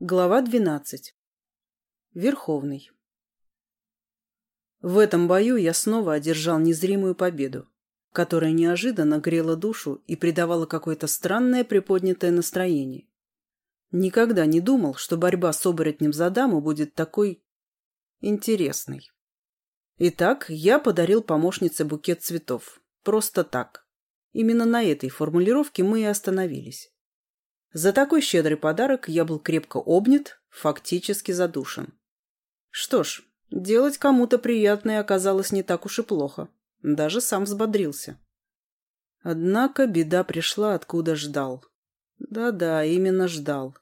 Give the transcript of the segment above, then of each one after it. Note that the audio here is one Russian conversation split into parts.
Глава 12. Верховный. В этом бою я снова одержал незримую победу, которая неожиданно грела душу и придавала какое-то странное приподнятое настроение. Никогда не думал, что борьба с оборотнем за даму будет такой... интересной. Итак, я подарил помощнице букет цветов. Просто так. Именно на этой формулировке мы и остановились. За такой щедрый подарок я был крепко обнят, фактически задушен. Что ж, делать кому-то приятное оказалось не так уж и плохо. Даже сам взбодрился. Однако беда пришла, откуда ждал. Да-да, именно ждал.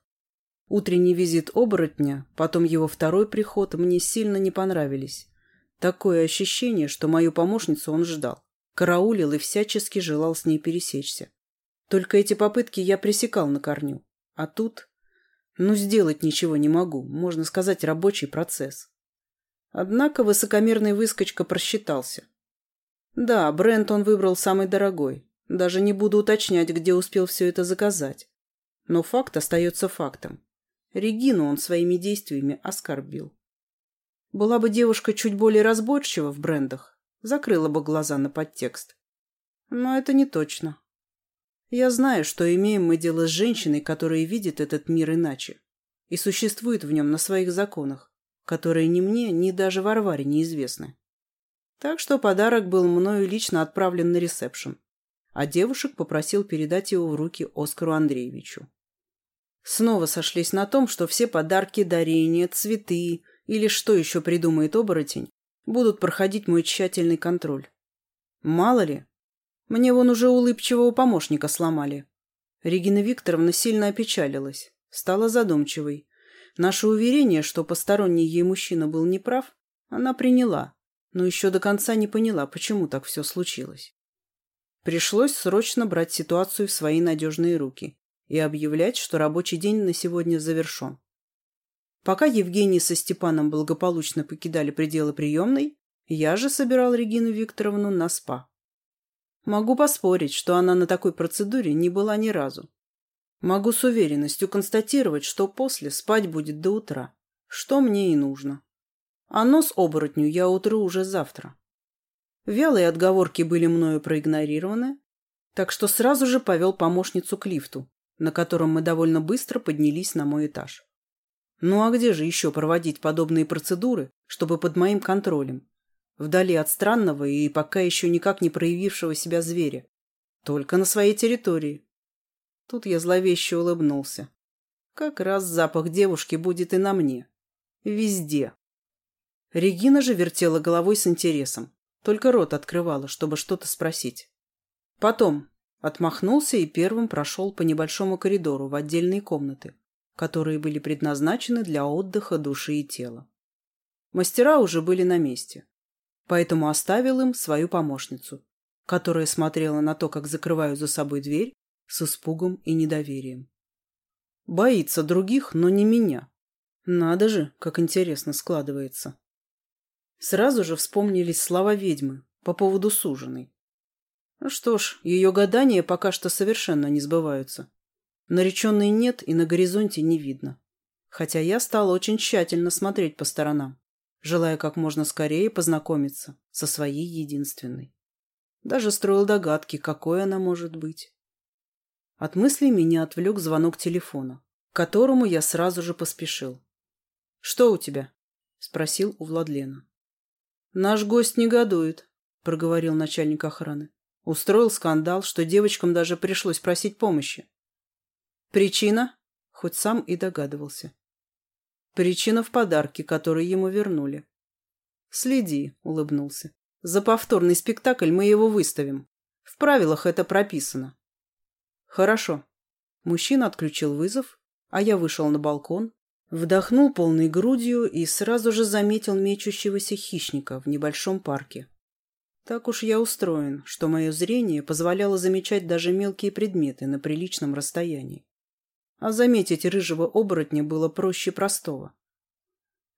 Утренний визит оборотня, потом его второй приход мне сильно не понравились. Такое ощущение, что мою помощницу он ждал, караулил и всячески желал с ней пересечься. Только эти попытки я пресекал на корню. А тут... Ну, сделать ничего не могу. Можно сказать, рабочий процесс. Однако высокомерный выскочка просчитался. Да, бренд он выбрал самый дорогой. Даже не буду уточнять, где успел все это заказать. Но факт остается фактом. Регину он своими действиями оскорбил. Была бы девушка чуть более разборчива в брендах, закрыла бы глаза на подтекст. Но это не точно. Я знаю, что имеем мы дело с женщиной, которая видит этот мир иначе и существует в нем на своих законах, которые ни мне, ни даже Варваре неизвестны. Так что подарок был мною лично отправлен на ресепшн, а девушек попросил передать его в руки Оскару Андреевичу. Снова сошлись на том, что все подарки, дарения, цветы или что еще придумает оборотень, будут проходить мой тщательный контроль. Мало ли, мне вон уже улыбчивого помощника сломали. Регина Викторовна сильно опечалилась, стала задумчивой. Наше уверение, что посторонний ей мужчина был неправ, она приняла, но еще до конца не поняла, почему так все случилось. Пришлось срочно брать ситуацию в свои надежные руки и объявлять, что рабочий день на сегодня завершен. Пока Евгений со Степаном благополучно покидали пределы приемной, я же собирал Регину Викторовну на спа. Могу поспорить, что она на такой процедуре не была ни разу. Могу с уверенностью констатировать, что после спать будет до утра, что мне и нужно. А нос оборотню я утру уже завтра. Вялые отговорки были мною проигнорированы, так что сразу же повел помощницу к лифту, на котором мы довольно быстро поднялись на мой этаж. Ну а где же еще проводить подобные процедуры, чтобы под моим контролем? вдали от странного и пока еще никак не проявившего себя зверя. Только на своей территории. Тут я зловеще улыбнулся. Как раз запах девушки будет и на мне. Везде. Регина же вертела головой с интересом. Только рот открывала, чтобы что-то спросить. Потом отмахнулся и первым прошел по небольшому коридору в отдельные комнаты, которые были предназначены для отдыха души и тела. Мастера уже были на месте поэтому оставил им свою помощницу, которая смотрела на то, как закрываю за собой дверь, с испугом и недоверием. Боится других, но не меня. Надо же, как интересно складывается. Сразу же вспомнились слова ведьмы по поводу суженой. Что ж, ее гадания пока что совершенно не сбываются. Нареченной нет и на горизонте не видно. Хотя я стал очень тщательно смотреть по сторонам желая как можно скорее познакомиться со своей единственной. Даже строил догадки, какой она может быть. От мыслей меня отвлек звонок телефона, к которому я сразу же поспешил. — Что у тебя? — спросил у Владлена. — Наш гость негодует, — проговорил начальник охраны. Устроил скандал, что девочкам даже пришлось просить помощи. — Причина? — хоть сам и догадывался. Причина в подарке, который ему вернули. «Следи», — улыбнулся. «За повторный спектакль мы его выставим. В правилах это прописано». «Хорошо». Мужчина отключил вызов, а я вышел на балкон, вдохнул полной грудью и сразу же заметил мечущегося хищника в небольшом парке. Так уж я устроен, что мое зрение позволяло замечать даже мелкие предметы на приличном расстоянии. А заметить рыжего оборотня было проще простого.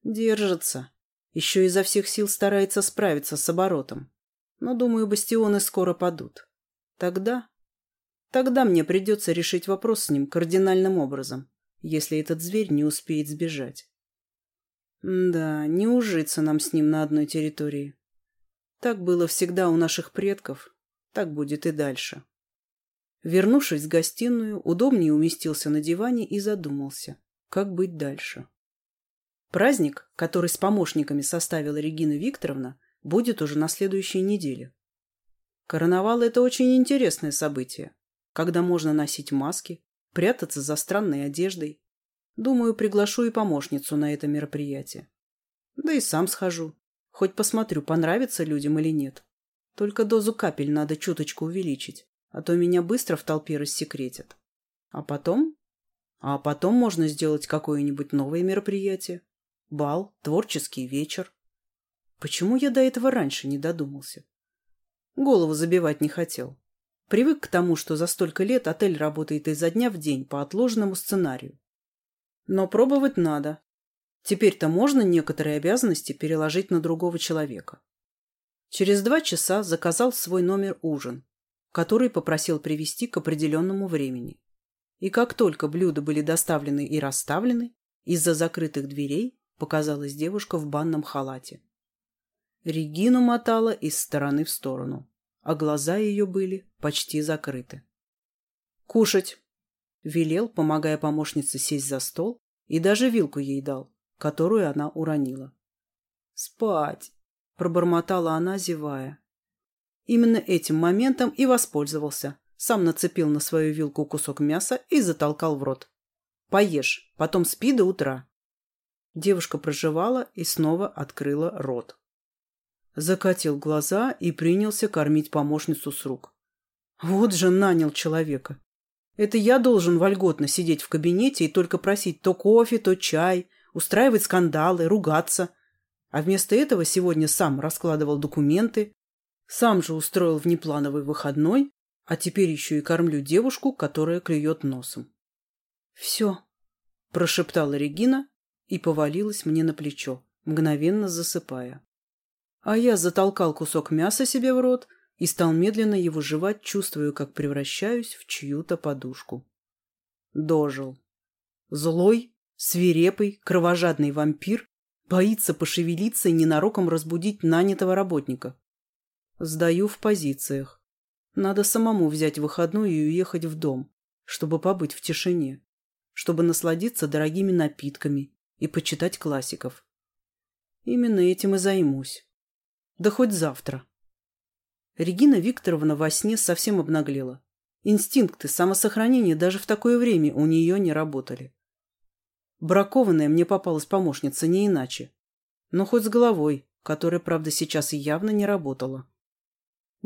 Держится. Еще изо всех сил старается справиться с оборотом. Но, думаю, бастионы скоро падут. Тогда... Тогда мне придется решить вопрос с ним кардинальным образом, если этот зверь не успеет сбежать. Да, не ужиться нам с ним на одной территории. Так было всегда у наших предков, так будет и дальше. Вернувшись в гостиную, удобнее уместился на диване и задумался, как быть дальше. Праздник, который с помощниками составила Регина Викторовна, будет уже на следующей неделе. Карнавал – это очень интересное событие, когда можно носить маски, прятаться за странной одеждой. Думаю, приглашу и помощницу на это мероприятие. Да и сам схожу. Хоть посмотрю, понравится людям или нет. Только дозу капель надо чуточку увеличить а то меня быстро в толпе рассекретят. А потом? А потом можно сделать какое-нибудь новое мероприятие. Бал, творческий вечер. Почему я до этого раньше не додумался? Голову забивать не хотел. Привык к тому, что за столько лет отель работает изо дня в день по отложенному сценарию. Но пробовать надо. Теперь-то можно некоторые обязанности переложить на другого человека. Через два часа заказал свой номер ужин, который попросил привести к определенному времени. И как только блюда были доставлены и расставлены, из-за закрытых дверей показалась девушка в банном халате. Регину мотала из стороны в сторону, а глаза ее были почти закрыты. «Кушать!» – велел, помогая помощнице сесть за стол, и даже вилку ей дал, которую она уронила. «Спать!» – пробормотала она, зевая. Именно этим моментом и воспользовался. Сам нацепил на свою вилку кусок мяса и затолкал в рот. «Поешь, потом спи до утра». Девушка проживала и снова открыла рот. Закатил глаза и принялся кормить помощницу с рук. Вот же нанял человека. Это я должен вольготно сидеть в кабинете и только просить то кофе, то чай, устраивать скандалы, ругаться. А вместо этого сегодня сам раскладывал документы, сам же устроил внеплановый выходной, а теперь еще и кормлю девушку, которая клюет носом. «Все», – прошептала Регина и повалилась мне на плечо, мгновенно засыпая. А я затолкал кусок мяса себе в рот и стал медленно его жевать, чувствуя, как превращаюсь в чью-то подушку. Дожил. Злой, свирепый, кровожадный вампир боится пошевелиться и ненароком разбудить нанятого работника. Сдаю в позициях. Надо самому взять выходную и уехать в дом, чтобы побыть в тишине, чтобы насладиться дорогими напитками и почитать классиков. Именно этим и займусь. Да хоть завтра. Регина Викторовна во сне совсем обнаглела. Инстинкты самосохранения даже в такое время у нее не работали. Бракованная мне попалась помощница не иначе. Но хоть с головой, которая, правда, сейчас и явно не работала.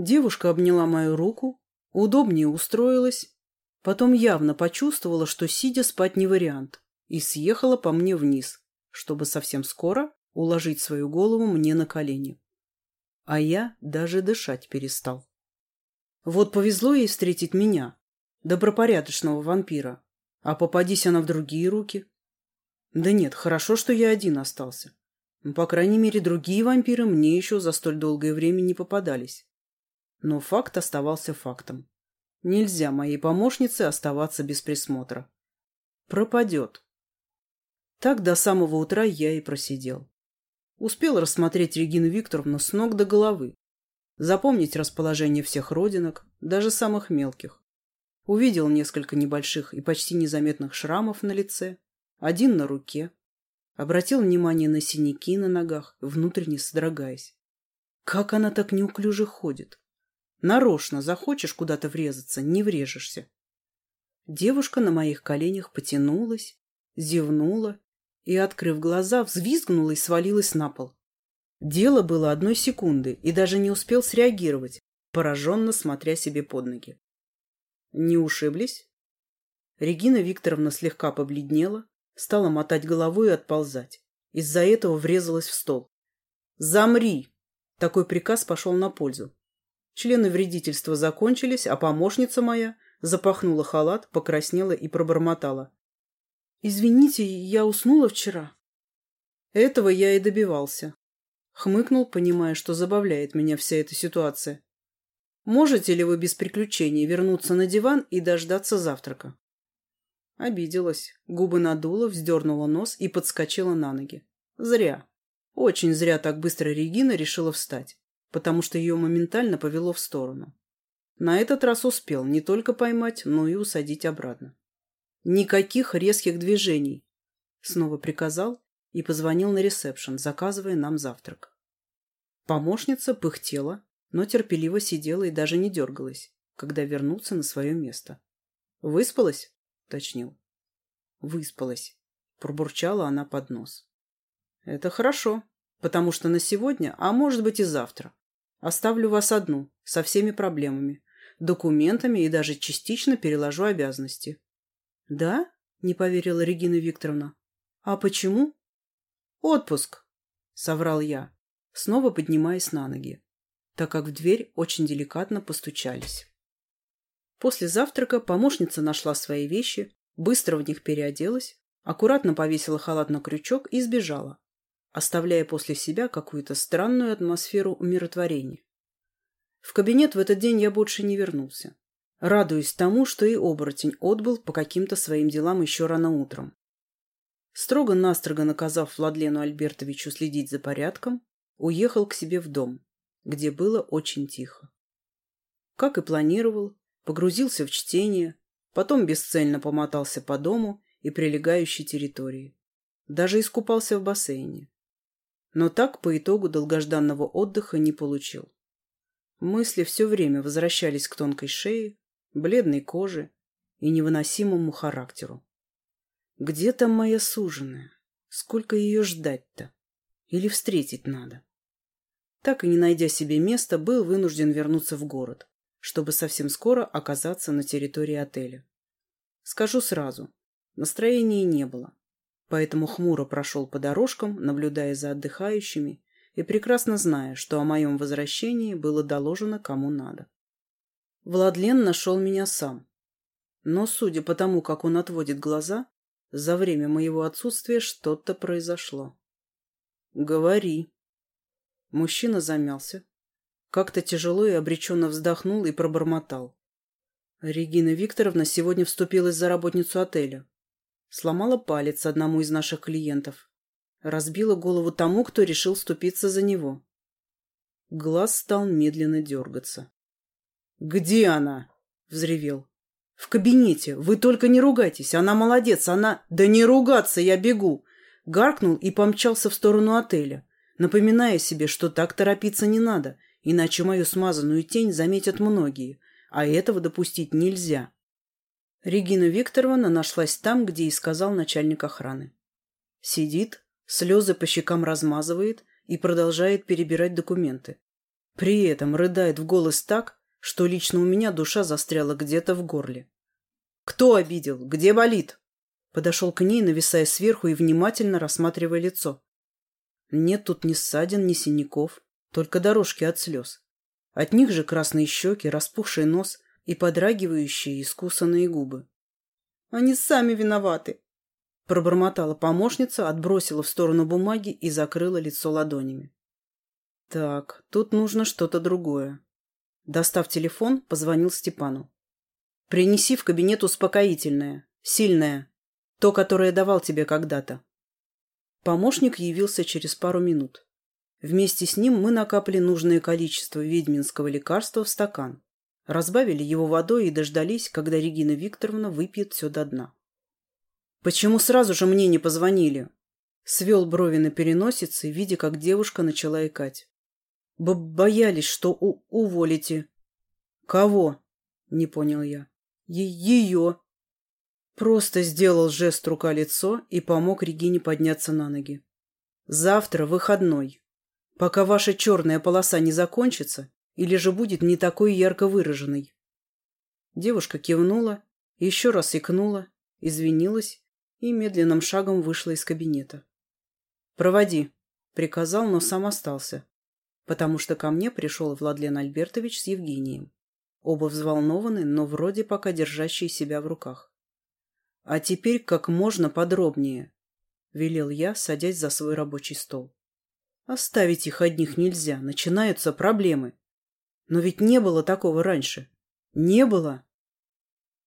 Девушка обняла мою руку, удобнее устроилась, потом явно почувствовала, что сидя спать не вариант, и съехала по мне вниз, чтобы совсем скоро уложить свою голову мне на колени. А я даже дышать перестал. Вот повезло ей встретить меня, добропорядочного вампира, а попадись она в другие руки. Да нет, хорошо, что я один остался. По крайней мере, другие вампиры мне еще за столь долгое время не попадались. Но факт оставался фактом. Нельзя моей помощнице оставаться без присмотра. Пропадет. Так до самого утра я и просидел. Успел рассмотреть Регину Викторовну с ног до головы, запомнить расположение всех родинок, даже самых мелких. Увидел несколько небольших и почти незаметных шрамов на лице, один на руке. Обратил внимание на синяки на ногах, внутренне содрогаясь. Как она так неуклюже ходит? Нарочно захочешь куда-то врезаться, не врежешься. Девушка на моих коленях потянулась, зевнула и, открыв глаза, взвизгнула и свалилась на пол. Дело было одной секунды и даже не успел среагировать, пораженно смотря себе под ноги. Не ушиблись? Регина Викторовна слегка побледнела, стала мотать головой и отползать. Из-за этого врезалась в стол. «Замри!» Такой приказ пошел на пользу. Члены вредительства закончились, а помощница моя запахнула халат, покраснела и пробормотала. «Извините, я уснула вчера». Этого я и добивался. Хмыкнул, понимая, что забавляет меня вся эта ситуация. «Можете ли вы без приключений вернуться на диван и дождаться завтрака?» Обиделась, губы надула, вздернула нос и подскочила на ноги. Зря. Очень зря так быстро Регина решила встать потому что ее моментально повело в сторону. На этот раз успел не только поймать, но и усадить обратно. «Никаких резких движений!» Снова приказал и позвонил на ресепшн, заказывая нам завтрак. Помощница пыхтела, но терпеливо сидела и даже не дергалась, когда вернуться на свое место. «Выспалась?» – уточнил. «Выспалась», – пробурчала она под нос. «Это хорошо, потому что на сегодня, а может быть и завтра, Оставлю вас одну, со всеми проблемами, документами и даже частично переложу обязанности. Да? Не поверила Регина Викторовна. А почему? Отпуск, соврал я, снова поднимаясь на ноги, так как в дверь очень деликатно постучались. После завтрака помощница нашла свои вещи, быстро в них переоделась, аккуратно повесила халат на крючок и сбежала, оставляя после себя какую-то странную атмосферу умиротворения. В кабинет в этот день я больше не вернулся, радуясь тому, что и оборотень отбыл по каким-то своим делам еще рано утром. Строго-настрого наказав Владлену Альбертовичу следить за порядком, уехал к себе в дом, где было очень тихо. Как и планировал, погрузился в чтение, потом бесцельно помотался по дому и прилегающей территории. Даже искупался в бассейне но так по итогу долгожданного отдыха не получил. Мысли все время возвращались к тонкой шее, бледной коже и невыносимому характеру. Где там моя суженая? Сколько ее ждать-то? Или встретить надо? Так и не найдя себе места, был вынужден вернуться в город, чтобы совсем скоро оказаться на территории отеля. Скажу сразу, настроения не было. Поэтому хмуро прошел по дорожкам, наблюдая за отдыхающими, и прекрасно зная, что о моем возвращении было доложено кому надо. Владлен нашел меня сам. Но, судя по тому, как он отводит глаза, за время моего отсутствия что-то произошло. «Говори». Мужчина замялся. Как-то тяжело и обреченно вздохнул и пробормотал. Регина Викторовна сегодня вступилась за работницу отеля сломала палец одному из наших клиентов, разбила голову тому, кто решил ступиться за него. Глаз стал медленно дергаться. «Где она?» – взревел. «В кабинете. Вы только не ругайтесь. Она молодец. Она...» «Да не ругаться, я бегу!» Гаркнул и помчался в сторону отеля, напоминая себе, что так торопиться не надо, иначе мою смазанную тень заметят многие, а этого допустить нельзя. Регина Викторовна нашлась там, где и сказал начальник охраны. Сидит, слезы по щекам размазывает и продолжает перебирать документы. При этом рыдает в голос так, что лично у меня душа застряла где-то в горле. «Кто обидел? Где болит?» Подошел к ней, нависая сверху и внимательно рассматривая лицо. Нет тут ни ссадин, ни синяков, только дорожки от слез. От них же красные щеки, распухший нос – и подрагивающие искусанные губы. «Они сами виноваты!» Пробормотала помощница, отбросила в сторону бумаги и закрыла лицо ладонями. «Так, тут нужно что-то другое». Достав телефон, позвонил Степану. «Принеси в кабинет успокоительное, сильное, то, которое давал тебе когда-то». Помощник явился через пару минут. Вместе с ним мы накапали нужное количество ведьминского лекарства в стакан разбавили его водой и дождались, когда Регина Викторовна выпьет все до дна. «Почему сразу же мне не позвонили?» Свел брови на переносице, видя, как девушка начала икать. Б «Боялись, что у уволите». «Кого?» – не понял я. Е «Ее». Просто сделал жест рука-лицо и помог Регине подняться на ноги. «Завтра выходной. Пока ваша черная полоса не закончится, или же будет не такой ярко выраженной. Девушка кивнула, еще раз икнула, извинилась и медленным шагом вышла из кабинета. «Проводи», — приказал, но сам остался, потому что ко мне пришел Владлен Альбертович с Евгением, оба взволнованы, но вроде пока держащие себя в руках. «А теперь как можно подробнее», — велел я, садясь за свой рабочий стол. «Оставить их одних нельзя, начинаются проблемы». Но ведь не было такого раньше. Не было.